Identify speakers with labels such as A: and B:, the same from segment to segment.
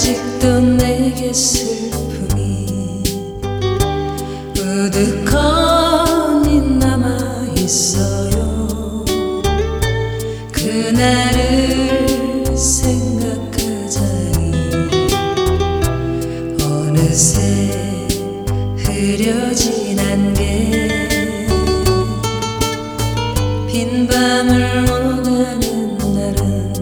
A: 아직도 내게 슬픔이 우두커니 남아있어요. 그날을 생각하자니 어느새 흐려진 안개 빈 밤을 오가는 날은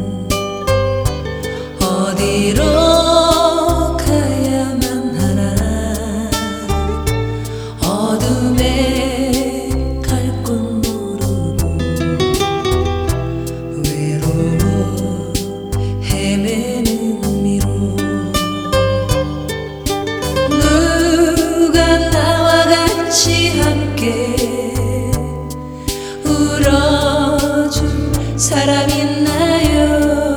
A: 사람 있나요?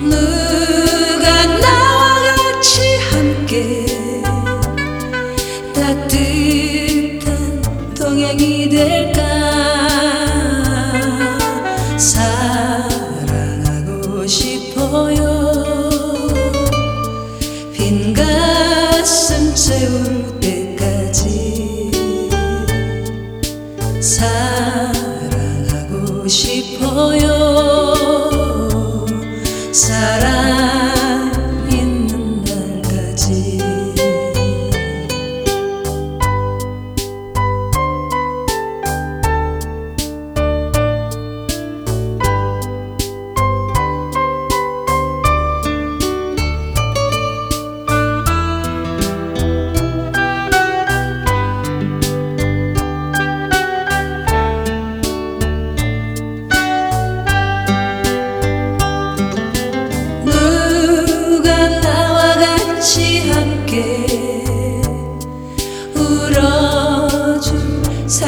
A: 누가 나와 같이 함께 따뜻한 동행이 될까? 사랑하고 싶어요. 빈 가슴 채울 싶어요. 사랑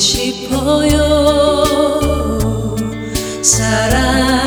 A: 싶어요. 사랑